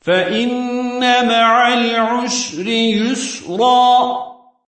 فإن مع العسر يسرا